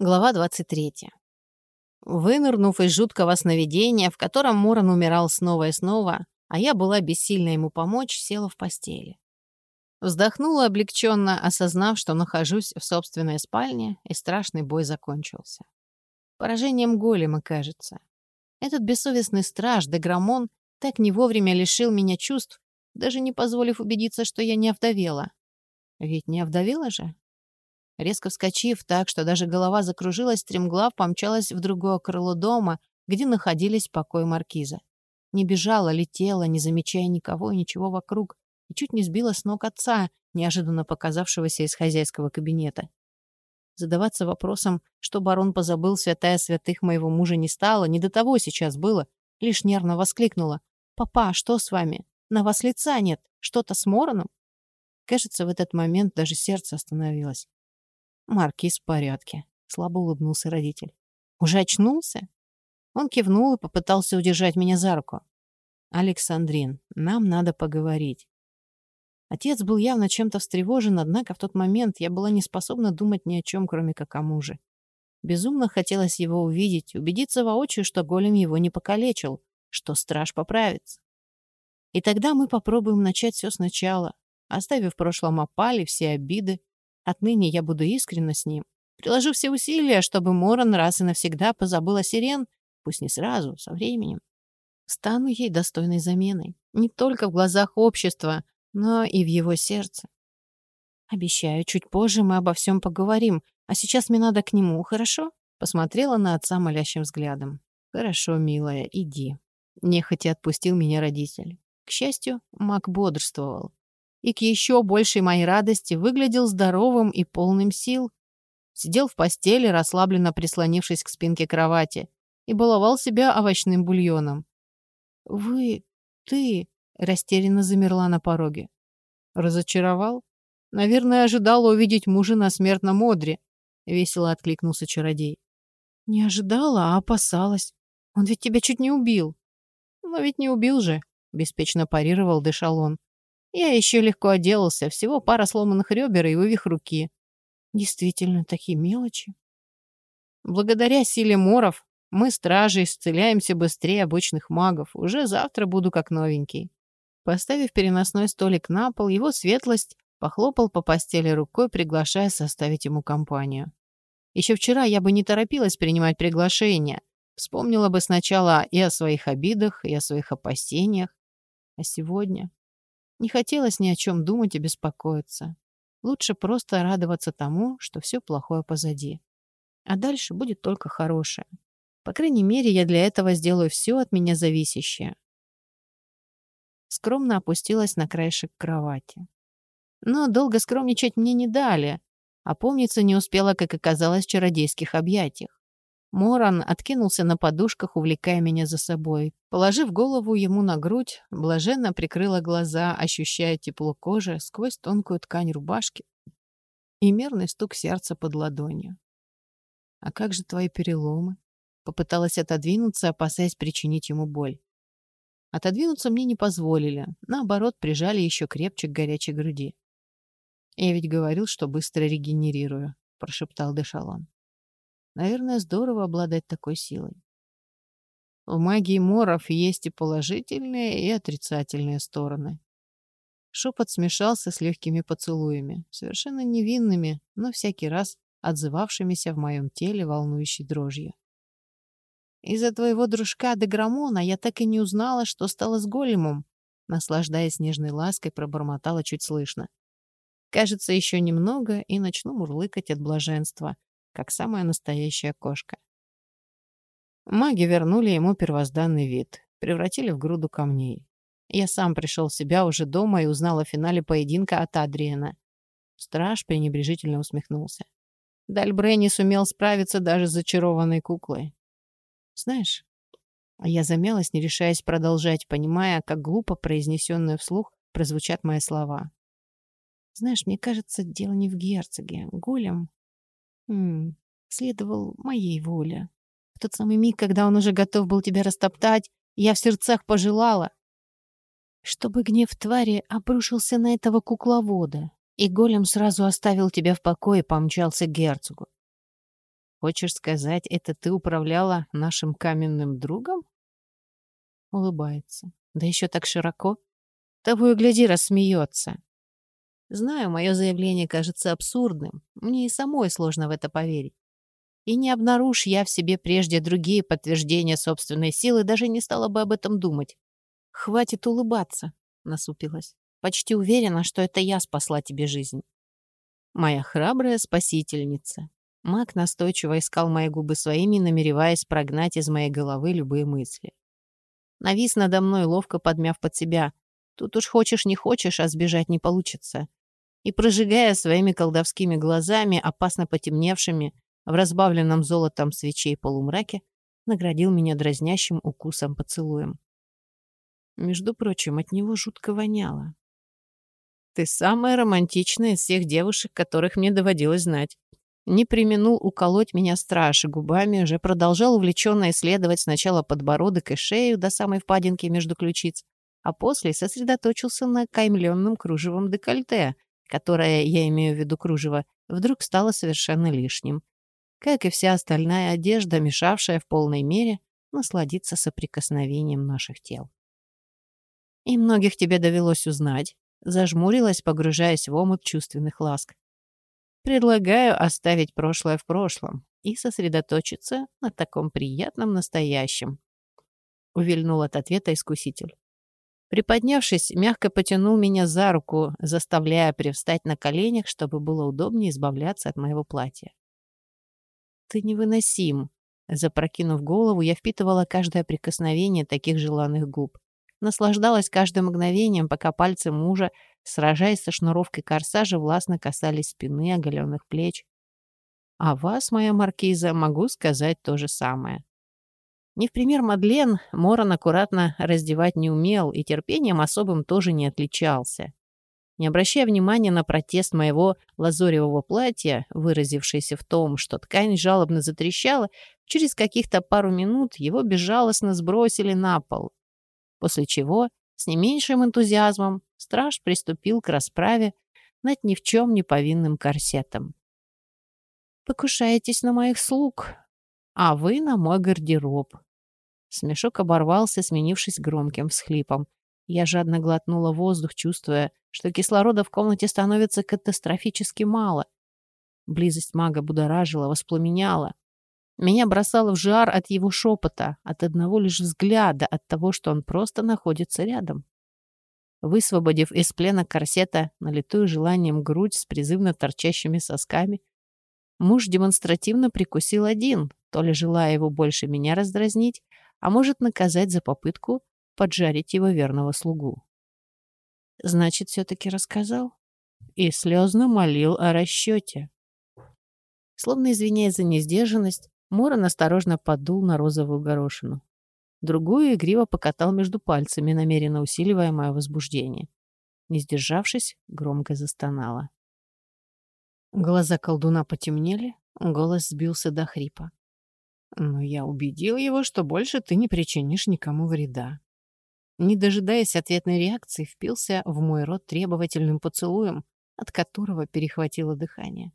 Глава 23. Вынырнув из жуткого сновидения, в котором Моран умирал снова и снова, а я была бессильна ему помочь, села в постели. Вздохнула облегченно, осознав, что нахожусь в собственной спальне, и страшный бой закончился. Поражением голема, кажется. Этот бессовестный страж, Деграмон, так не вовремя лишил меня чувств, даже не позволив убедиться, что я не овдовела. Ведь не овдовела же? Резко вскочив так, что даже голова закружилась, стремглав помчалась в другое крыло дома, где находились покои маркиза. Не бежала, летела, не замечая никого и ничего вокруг, и чуть не сбила с ног отца, неожиданно показавшегося из хозяйского кабинета. Задаваться вопросом, что барон позабыл святая святых моего мужа не стало, не до того сейчас было, лишь нервно воскликнула. «Папа, что с вами? На вас лица нет. Что-то с Мороном?» Кажется, в этот момент даже сердце остановилось. Маркиз в порядке. Слабо улыбнулся родитель. Уже очнулся? Он кивнул и попытался удержать меня за руку. «Александрин, нам надо поговорить». Отец был явно чем-то встревожен, однако в тот момент я была не способна думать ни о чем, кроме как о муже. Безумно хотелось его увидеть, убедиться воочию, что голем его не покалечил, что страж поправится. И тогда мы попробуем начать все сначала, оставив в прошлом опали все обиды, Отныне я буду искренна с ним. Приложу все усилия, чтобы Моран раз и навсегда позабыл о Сирен, пусть не сразу, со временем. Стану ей достойной заменой. Не только в глазах общества, но и в его сердце. Обещаю, чуть позже мы обо всем поговорим, а сейчас мне надо к нему, хорошо? Посмотрела на отца молящим взглядом. Хорошо, милая, иди. Нехотя отпустил меня родитель. К счастью, Мак бодрствовал и к еще большей моей радости выглядел здоровым и полным сил. Сидел в постели, расслабленно прислонившись к спинке кровати, и баловал себя овощным бульоном. «Вы... ты...» — растерянно замерла на пороге. «Разочаровал? Наверное, ожидала увидеть мужа на смертном одре», — весело откликнулся чародей. «Не ожидала, а опасалась. Он ведь тебя чуть не убил». «Но ведь не убил же», — беспечно парировал Дешалон. Я еще легко отделался, всего пара сломанных ребер и вывих руки. Действительно, такие мелочи. Благодаря силе моров мы, стражи, исцеляемся быстрее обычных магов. Уже завтра буду как новенький. Поставив переносной столик на пол, его светлость похлопал по постели рукой, приглашая составить ему компанию. Еще вчера я бы не торопилась принимать приглашение. Вспомнила бы сначала и о своих обидах, и о своих опасениях. А сегодня... Не хотелось ни о чем думать и беспокоиться. Лучше просто радоваться тому, что все плохое позади. А дальше будет только хорошее. По крайней мере, я для этого сделаю все от меня зависящее. Скромно опустилась на краешек кровати. Но долго скромничать мне не дали, а помниться не успела, как оказалось, в чародейских объятиях. Моран откинулся на подушках, увлекая меня за собой. Положив голову ему на грудь, блаженно прикрыла глаза, ощущая тепло кожи сквозь тонкую ткань рубашки и мерный стук сердца под ладонью. «А как же твои переломы?» Попыталась отодвинуться, опасаясь причинить ему боль. Отодвинуться мне не позволили, наоборот, прижали еще крепче к горячей груди. «Я ведь говорил, что быстро регенерирую», — прошептал Дешалон. Наверное, здорово обладать такой силой. В магии моров есть и положительные, и отрицательные стороны. Шепот смешался с легкими поцелуями, совершенно невинными, но всякий раз отзывавшимися в моем теле волнующей дрожью. Из-за твоего дружка Деграмона я так и не узнала, что стало с големом, наслаждаясь нежной лаской, пробормотала чуть слышно. Кажется, еще немного, и начну мурлыкать от блаженства, как самая настоящая кошка. Маги вернули ему первозданный вид, превратили в груду камней. Я сам пришел в себя уже дома и узнал о финале поединка от Адриена. Страж пренебрежительно усмехнулся. Дальбре не сумел справиться даже с зачарованной куклой. Знаешь, я замялась, не решаясь продолжать, понимая, как глупо произнесенные вслух прозвучат мои слова. Знаешь, мне кажется, дело не в герцоге. Голем М следовал моей воле. В тот самый миг, когда он уже готов был тебя растоптать, я в сердцах пожелала, чтобы гнев твари обрушился на этого кукловода, и голем сразу оставил тебя в покое и помчался к герцогу. Хочешь сказать, это ты управляла нашим каменным другом? Улыбается. Да еще так широко. Того и гляди, рассмеется. Знаю, мое заявление кажется абсурдным. Мне и самой сложно в это поверить. И не обнаружь я в себе прежде другие подтверждения собственной силы, даже не стала бы об этом думать. «Хватит улыбаться», — насупилась. «Почти уверена, что это я спасла тебе жизнь». «Моя храбрая спасительница». Маг настойчиво искал мои губы своими, намереваясь прогнать из моей головы любые мысли. Навис надо мной, ловко подмяв под себя. Тут уж хочешь не хочешь, а сбежать не получится. И прожигая своими колдовскими глазами, опасно потемневшими, в разбавленном золотом свечей полумраке, наградил меня дразнящим укусом поцелуем. Между прочим, от него жутко воняло. «Ты самая романтичная из всех девушек, которых мне доводилось знать». Не применул уколоть меня страж, губами уже продолжал увлеченно исследовать сначала подбородок и шею до самой впадинки между ключиц, а после сосредоточился на каймленном кружевом декольте, которое, я имею в виду кружево, вдруг стало совершенно лишним. Как и вся остальная одежда, мешавшая в полной мере насладиться соприкосновением наших тел. И многих тебе довелось узнать. Зажмурилась, погружаясь в омут чувственных ласк. Предлагаю оставить прошлое в прошлом и сосредоточиться на таком приятном настоящем. Увильнул от ответа искуситель. Приподнявшись, мягко потянул меня за руку, заставляя привстать на коленях, чтобы было удобнее избавляться от моего платья. «Ты невыносим!» Запрокинув голову, я впитывала каждое прикосновение таких желанных губ наслаждалась каждым мгновением, пока пальцы мужа, сражаясь со шнуровкой корсажа, властно касались спины, оголенных плеч. А вас, моя маркиза, могу сказать то же самое. Не в пример Мадлен, Моран аккуратно раздевать не умел и терпением особым тоже не отличался. Не обращая внимания на протест моего лазоревого платья, выразившийся в том, что ткань жалобно затрещала, через каких-то пару минут его безжалостно сбросили на пол, после чего с не меньшим энтузиазмом страж приступил к расправе над ни в чем не повинным корсетом. «Покушаетесь на моих слуг, а вы на мой гардероб». Смешок оборвался, сменившись громким всхлипом. Я жадно глотнула воздух, чувствуя, что кислорода в комнате становится катастрофически мало. Близость мага будоражила, воспламеняла. Меня бросало в жар от его шепота, от одного лишь взгляда, от того, что он просто находится рядом. Высвободив из плена корсета налитую желанием грудь с призывно торчащими сосками, муж демонстративно прикусил один, то ли желая его больше меня раздразнить, а может наказать за попытку поджарить его верного слугу. Значит, все-таки рассказал? И слезно молил о расчете. Словно извиняясь за несдержанность, Моран осторожно подул на розовую горошину. Другую игриво покатал между пальцами, намеренно усиливая мое возбуждение. Не сдержавшись, громко застонала. Глаза колдуна потемнели, голос сбился до хрипа. Но я убедил его, что больше ты не причинишь никому вреда. Не дожидаясь ответной реакции, впился в мой рот требовательным поцелуем, от которого перехватило дыхание.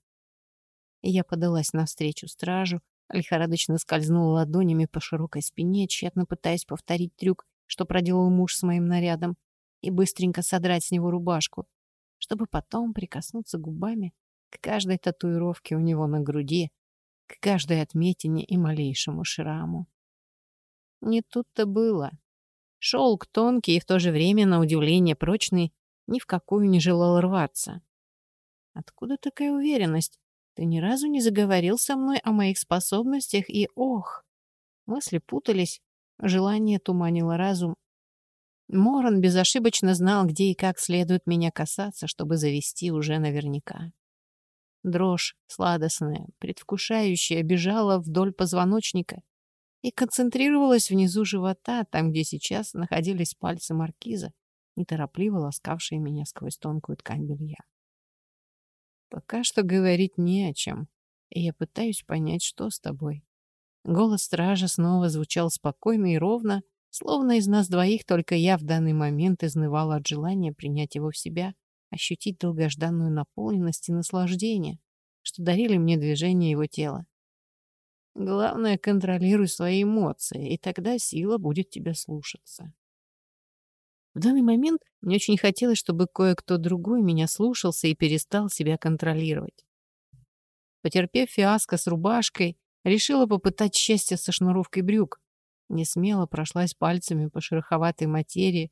Я подалась навстречу стражу, Лихорадочно скользнула ладонями по широкой спине, тщетно пытаясь повторить трюк, что проделал муж с моим нарядом, и быстренько содрать с него рубашку, чтобы потом прикоснуться губами к каждой татуировке у него на груди, к каждой отметине и малейшему шраму. Не тут-то было. Шелк тонкий и в то же время, на удивление, прочный, ни в какую не желал рваться. Откуда такая уверенность? Ты ни разу не заговорил со мной о моих способностях и ох! Мысли путались, желание туманило разум. Моран безошибочно знал, где и как следует меня касаться, чтобы завести уже наверняка. Дрожь сладостная, предвкушающая, бежала вдоль позвоночника и концентрировалась внизу живота, там, где сейчас находились пальцы маркиза, неторопливо ласкавшие меня сквозь тонкую ткань белья. Пока что говорить не о чем, и я пытаюсь понять, что с тобой. Голос стража снова звучал спокойно и ровно, словно из нас двоих только я в данный момент изнывала от желания принять его в себя, ощутить долгожданную наполненность и наслаждение, что дарили мне движение его тела. Главное, контролируй свои эмоции, и тогда сила будет тебя слушаться. В данный момент мне очень хотелось, чтобы кое-кто другой меня слушался и перестал себя контролировать. Потерпев фиаско с рубашкой, решила попытать счастье со шнуровкой брюк. Не смело прошлась пальцами по шероховатой материи,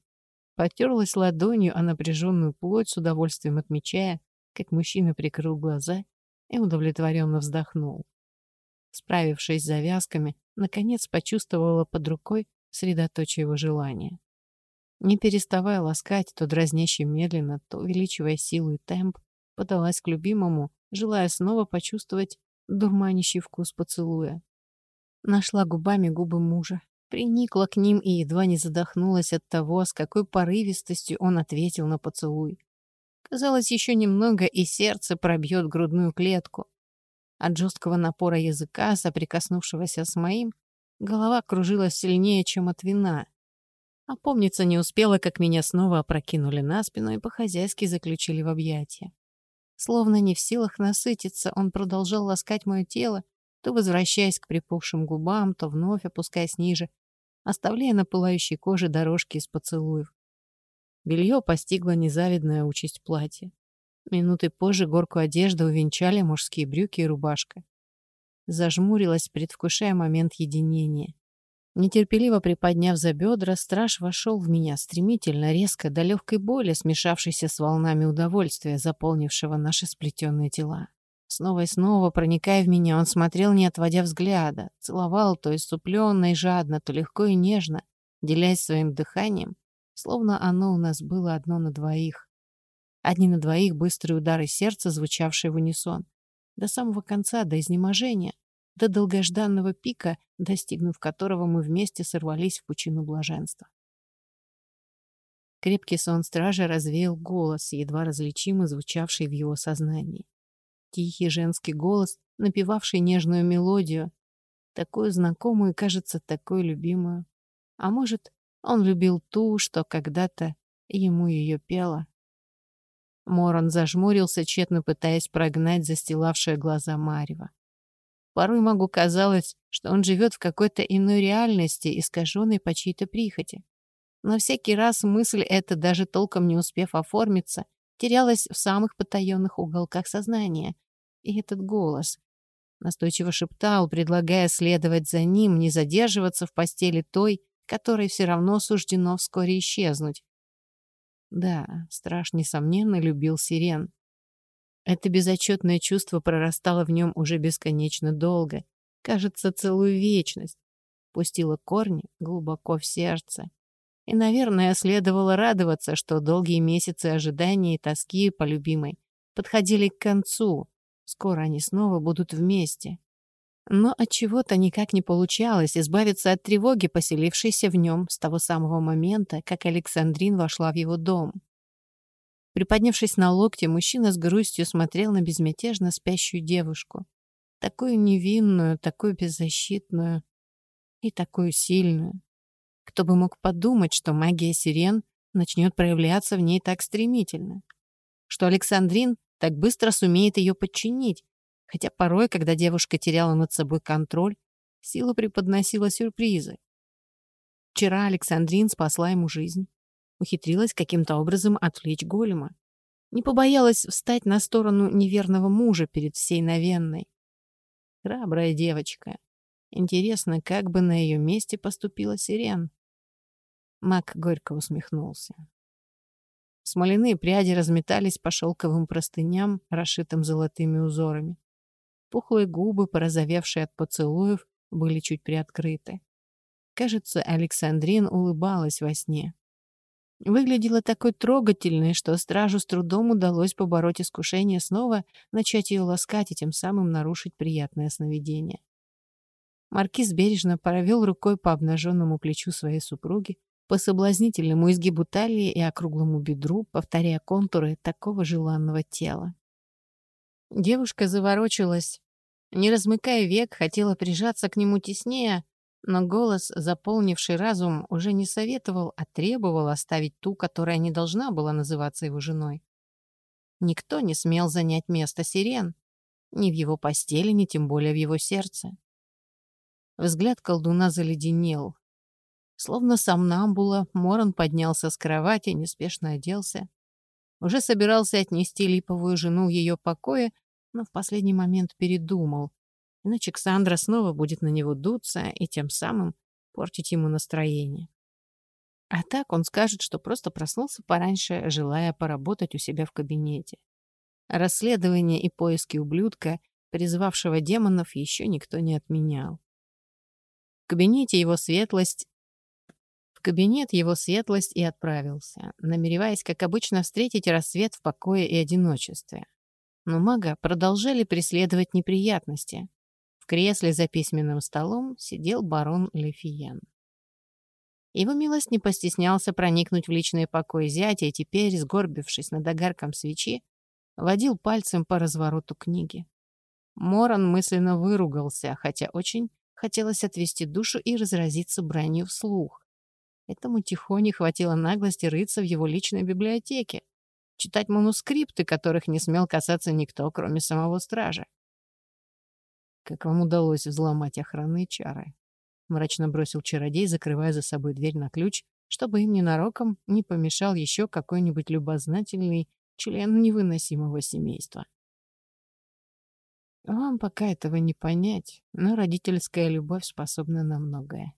потерлась ладонью о напряженную плоть с удовольствием отмечая, как мужчина прикрыл глаза и удовлетворенно вздохнул. Справившись с завязками, наконец почувствовала под рукой средоточие его желания. Не переставая ласкать, то дразняще медленно, то увеличивая силу и темп, подалась к любимому, желая снова почувствовать дурманящий вкус поцелуя. Нашла губами губы мужа, приникла к ним и едва не задохнулась от того, с какой порывистостью он ответил на поцелуй. Казалось, еще немного, и сердце пробьет грудную клетку. От жесткого напора языка, соприкоснувшегося с моим, голова кружилась сильнее, чем от вина. Опомниться не успела, как меня снова опрокинули на спину и по-хозяйски заключили в объятия. Словно не в силах насытиться, он продолжал ласкать мое тело, то возвращаясь к припухшим губам, то вновь опускаясь ниже, оставляя на пылающей коже дорожки из поцелуев. Белье постигло незавидная участь платья. Минуты позже горку одежды увенчали мужские брюки и рубашка. Зажмурилась, предвкушая момент единения. Нетерпеливо приподняв за бедра, страж вошел в меня стремительно, резко, до легкой боли, смешавшейся с волнами удовольствия, заполнившего наши сплетенные тела. Снова и снова, проникая в меня, он смотрел, не отводя взгляда, целовал то иступленно и жадно, то легко и нежно, делясь своим дыханием, словно оно у нас было одно на двоих. Одни на двоих быстрые удары сердца, звучавшие в унисон. До самого конца, до изнеможения, до долгожданного пика, достигнув которого мы вместе сорвались в пучину блаженства. Крепкий сон стража развеял голос, едва различимо звучавший в его сознании. Тихий женский голос, напевавший нежную мелодию, такую знакомую и, кажется, такую любимую. А может, он любил ту, что когда-то ему ее пела. Морон зажмурился, тщетно пытаясь прогнать застилавшее глаза Марева. Порой могу казалось, что он живет в какой-то иной реальности, искаженной по чьей-то прихоти. Но всякий раз мысль эта, даже толком не успев оформиться, терялась в самых потаенных уголках сознания. И этот голос настойчиво шептал, предлагая следовать за ним, не задерживаться в постели той, которой все равно суждено вскоре исчезнуть. Да, страж, несомненно, любил сирен. Это безотчетное чувство прорастало в нем уже бесконечно долго, кажется, целую вечность, пустило корни глубоко в сердце. И, наверное, следовало радоваться, что долгие месяцы ожидания и тоски по любимой подходили к концу. Скоро они снова будут вместе. Но от чего-то никак не получалось избавиться от тревоги, поселившейся в нем с того самого момента, как Александрин вошла в его дом. Приподнявшись на локте, мужчина с грустью смотрел на безмятежно спящую девушку. Такую невинную, такую беззащитную и такую сильную. Кто бы мог подумать, что магия сирен начнет проявляться в ней так стремительно. Что Александрин так быстро сумеет ее подчинить, хотя порой, когда девушка теряла над собой контроль, сила преподносила сюрпризы. Вчера Александрин спасла ему жизнь ухитрилась каким-то образом отвлечь голема. Не побоялась встать на сторону неверного мужа перед всей новенной. Храбрая девочка. Интересно, как бы на ее месте поступила Сирен? Мак горько усмехнулся. Смоляные пряди разметались по шелковым простыням, расшитым золотыми узорами. Пухлые губы, порозовевшие от поцелуев, были чуть приоткрыты. Кажется, Александрин улыбалась во сне. Выглядела такой трогательной, что стражу с трудом удалось побороть искушение снова начать ее ласкать и тем самым нарушить приятное сновидение. Маркиз бережно провел рукой по обнаженному плечу своей супруги, по соблазнительному изгибу талии и округлому бедру, повторяя контуры такого желанного тела. Девушка заворочилась, не размыкая век, хотела прижаться к нему теснее, но голос, заполнивший разум, уже не советовал, а требовал оставить ту, которая не должна была называться его женой. Никто не смел занять место сирен. Ни в его постели, ни тем более в его сердце. Взгляд колдуна заледенел. Словно сомнамбула, Моран поднялся с кровати, неспешно оделся. Уже собирался отнести липовую жену в ее покое, но в последний момент передумал. Иначе Ксандра снова будет на него дуться и тем самым портить ему настроение. А так он скажет, что просто проснулся пораньше, желая поработать у себя в кабинете. Расследование и поиски ублюдка, призвавшего демонов, еще никто не отменял. В кабинете его светлость в кабинет его светлость и отправился, намереваясь, как обычно, встретить рассвет в покое и одиночестве. Но мага продолжали преследовать неприятности. В кресле за письменным столом сидел барон Лефиен. Его милость не постеснялся проникнуть в личный покой зятя и теперь, сгорбившись над огарком свечи, водил пальцем по развороту книги. Моран мысленно выругался, хотя очень хотелось отвести душу и разразиться бранью вслух. Этому тихоне хватило наглости рыться в его личной библиотеке, читать манускрипты, которых не смел касаться никто, кроме самого стража. «Как вам удалось взломать охранные чары?» — мрачно бросил чародей, закрывая за собой дверь на ключ, чтобы им ненароком не помешал еще какой-нибудь любознательный член невыносимого семейства. Вам пока этого не понять, но родительская любовь способна на многое.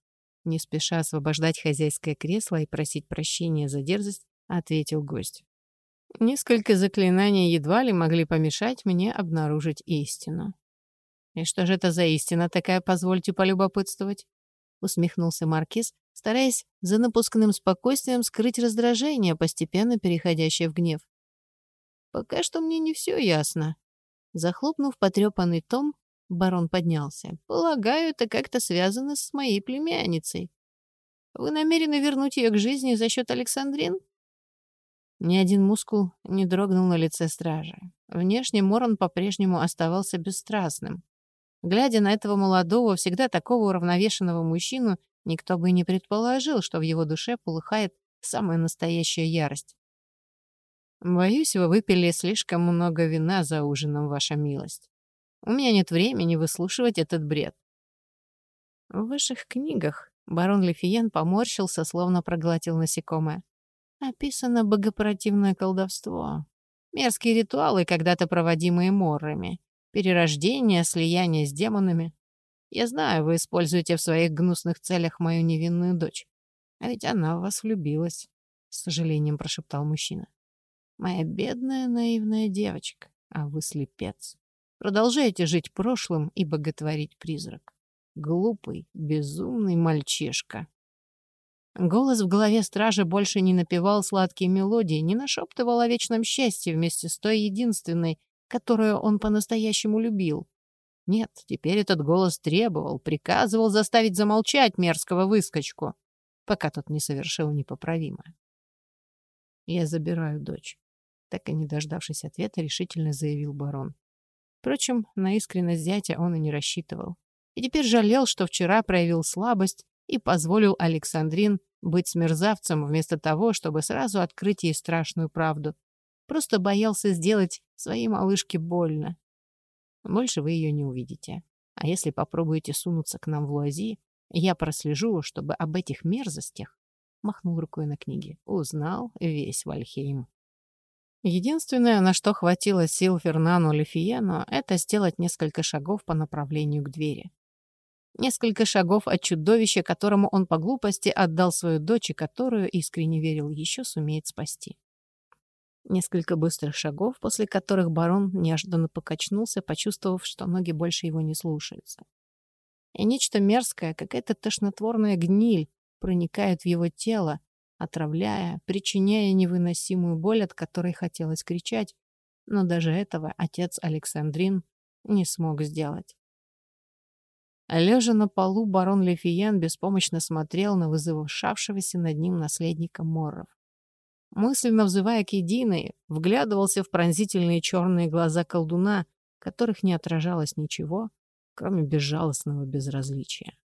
Не спеша освобождать хозяйское кресло и просить прощения за дерзость, ответил гость. Несколько заклинаний едва ли могли помешать мне обнаружить истину. «И что же это за истина такая, позвольте полюбопытствовать?» усмехнулся Маркиз, стараясь за напускным спокойствием скрыть раздражение, постепенно переходящее в гнев. Пока что мне не все ясно. Захлопнув потрепанный том, барон поднялся. Полагаю, это как-то связано с моей племянницей. Вы намерены вернуть ее к жизни за счет Александрин? Ни один мускул не дрогнул на лице стража. Внешне Морон по-прежнему оставался бесстрастным. Глядя на этого молодого, всегда такого уравновешенного мужчину, никто бы и не предположил, что в его душе полыхает самая настоящая ярость. Боюсь, вы выпили слишком много вина за ужином, ваша милость. У меня нет времени выслушивать этот бред. В ваших книгах барон Лефиен поморщился, словно проглотил насекомое. Описано богопротивное колдовство. Мерзкие ритуалы, когда-то проводимые моррами. Перерождение, слияние с демонами. Я знаю, вы используете в своих гнусных целях мою невинную дочь. А ведь она в вас влюбилась, — с сожалением прошептал мужчина. Моя бедная наивная девочка, а вы слепец. Продолжайте жить прошлым и боготворить призрак. Глупый, безумный мальчишка. Голос в голове стража больше не напевал сладкие мелодии, не нашептывал о вечном счастье вместе с той единственной, которую он по-настоящему любил. Нет, теперь этот голос требовал, приказывал заставить замолчать мерзкого выскочку, пока тот не совершил непоправимое. Я забираю дочь так и не дождавшись ответа, решительно заявил барон. Впрочем, на искренность зятя он и не рассчитывал. И теперь жалел, что вчера проявил слабость и позволил Александрин быть мерзавцем вместо того, чтобы сразу открыть ей страшную правду. Просто боялся сделать своей малышке больно. Больше вы ее не увидите. А если попробуете сунуться к нам в Луази, я прослежу, чтобы об этих мерзостях, махнул рукой на книге, узнал весь Вальхейм. Единственное, на что хватило сил Фернану Лефиену, это сделать несколько шагов по направлению к двери. Несколько шагов от чудовища, которому он по глупости отдал свою дочь которую, искренне верил, еще сумеет спасти. Несколько быстрых шагов, после которых барон неожиданно покачнулся, почувствовав, что ноги больше его не слушаются. И нечто мерзкое, какая-то тошнотворная гниль проникает в его тело, отравляя, причиняя невыносимую боль, от которой хотелось кричать, но даже этого отец Александрин не смог сделать. Лежа на полу, барон Лефиян беспомощно смотрел на вызывавшавшегося над ним наследника Морров. Мысленно взывая к единой, вглядывался в пронзительные черные глаза колдуна, которых не отражалось ничего, кроме безжалостного безразличия.